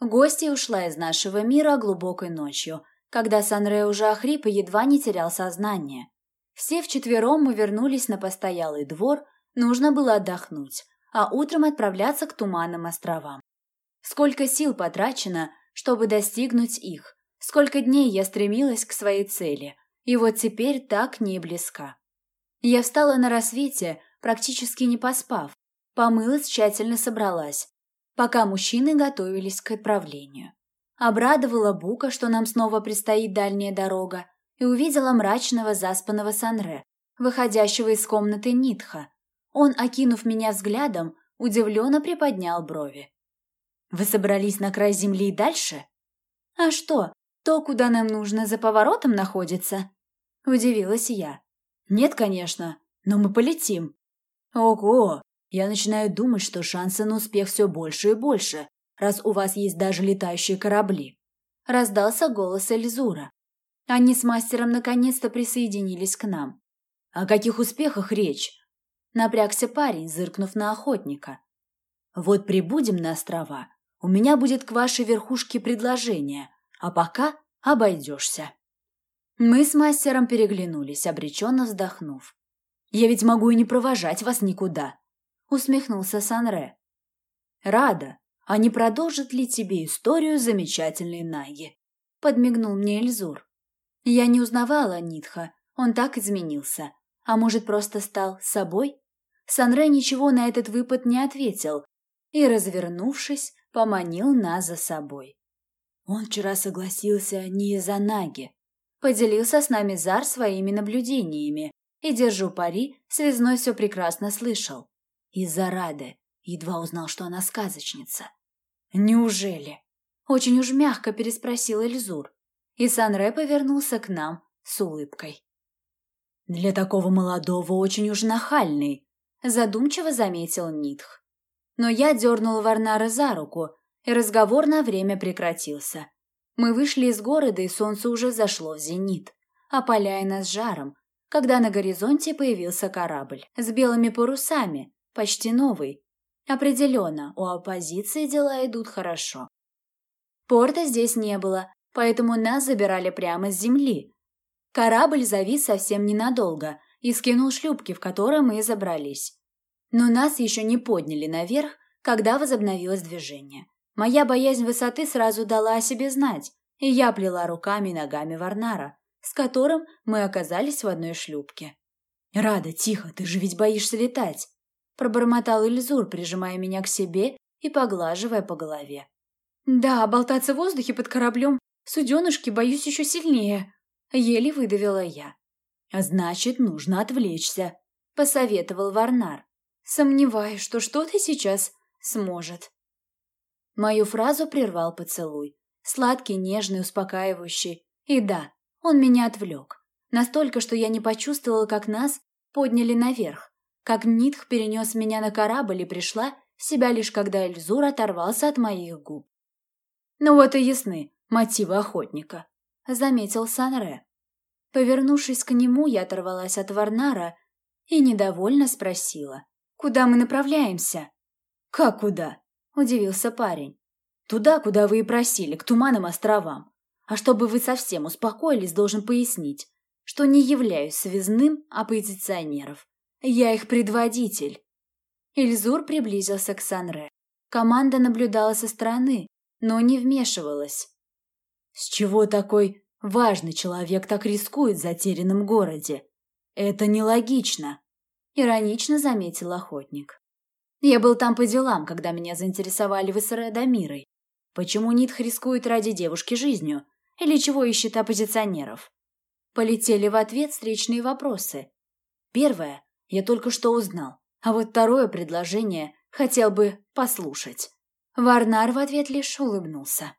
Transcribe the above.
Гостья ушла из нашего мира глубокой ночью, когда Санре уже охрип и едва не терял сознание. Все вчетвером мы вернулись на постоялый двор, нужно было отдохнуть, а утром отправляться к Туманным островам. Сколько сил потрачено, чтобы достигнуть их, сколько дней я стремилась к своей цели, и вот теперь так не близка. Я встала на рассвете, практически не поспав, помылась, тщательно собралась, пока мужчины готовились к отправлению. Обрадовала Бука, что нам снова предстоит дальняя дорога, и увидела мрачного заспанного Санре, выходящего из комнаты Нитха. Он, окинув меня взглядом, удивленно приподнял брови. «Вы собрались на край земли и дальше?» «А что, то, куда нам нужно, за поворотом находится?» Удивилась я. «Нет, конечно, но мы полетим». «Ого! Я начинаю думать, что шансы на успех все больше и больше, раз у вас есть даже летающие корабли. Раздался голос Эльзура. Они с мастером наконец-то присоединились к нам. О каких успехах речь? Напрягся парень, зыркнув на охотника. Вот прибудем на острова, у меня будет к вашей верхушке предложение, а пока обойдешься. Мы с мастером переглянулись, обреченно вздохнув. «Я ведь могу и не провожать вас никуда», — усмехнулся Санре. «Рада, а не продолжит ли тебе историю замечательной Наги?» — подмигнул мне Эльзур. Я не узнавала Нитха, он так изменился. А может, просто стал собой? Санре ничего на этот выпад не ответил и, развернувшись, поманил нас за собой. Он вчера согласился не из-за Наги. Поделился с нами Зар своими наблюдениями, и, держу пари, связной все прекрасно слышал. Из-за Рады. Едва узнал, что она сказочница. «Неужели?» Очень уж мягко переспросил Эльзур. И Санре повернулся к нам с улыбкой. «Для такого молодого очень уж нахальный», задумчиво заметил Нитх. Но я дернула Варнара за руку, и разговор на время прекратился. Мы вышли из города, и солнце уже зашло в зенит, опаляя нас жаром, когда на горизонте появился корабль с белыми парусами, почти новый. Определенно, у оппозиции дела идут хорошо. Порта здесь не было, поэтому нас забирали прямо с земли. Корабль завис совсем ненадолго и скинул шлюпки, в которые мы забрались. Но нас еще не подняли наверх, когда возобновилось движение. Моя боязнь высоты сразу дала о себе знать, и я плела руками и ногами Варнара, с которым мы оказались в одной шлюпке. «Рада, тихо, ты же ведь боишься летать!» Пробормотал Ильзур, прижимая меня к себе и поглаживая по голове. «Да, болтаться в воздухе под кораблем, суденышки боюсь еще сильнее», — еле выдавила я. «А «Значит, нужно отвлечься», — посоветовал Варнар. «Сомневаюсь, что что-то сейчас сможет». Мою фразу прервал поцелуй. Сладкий, нежный, успокаивающий. И да, он меня отвлек. Настолько, что я не почувствовала, как нас подняли наверх, как Нитх перенес меня на корабль и пришла в себя лишь когда Эльзур оторвался от моих губ. «Ну вот и ясны мотивы охотника», — заметил Санре. Повернувшись к нему, я оторвалась от Варнара и недовольно спросила. «Куда мы направляемся?» «Как куда?» — удивился парень. «Туда, куда вы и просили, к Туманным островам. А чтобы вы совсем успокоились, должен пояснить, что не являюсь связным оппозиционеров. Я их предводитель. Ильзур приблизился к Санре. Команда наблюдала со стороны, но не вмешивалась. С чего такой важный человек так рискует в затерянном городе? Это нелогично, иронично заметил охотник. Я был там по делам, когда меня заинтересовали вы с Радомирой. Почему Нитх рискует ради девушки жизнью? Или чего ищет оппозиционеров? Полетели в ответ встречные вопросы. Первое. Я только что узнал. А вот второе предложение хотел бы послушать. Варнар в ответ лишь улыбнулся.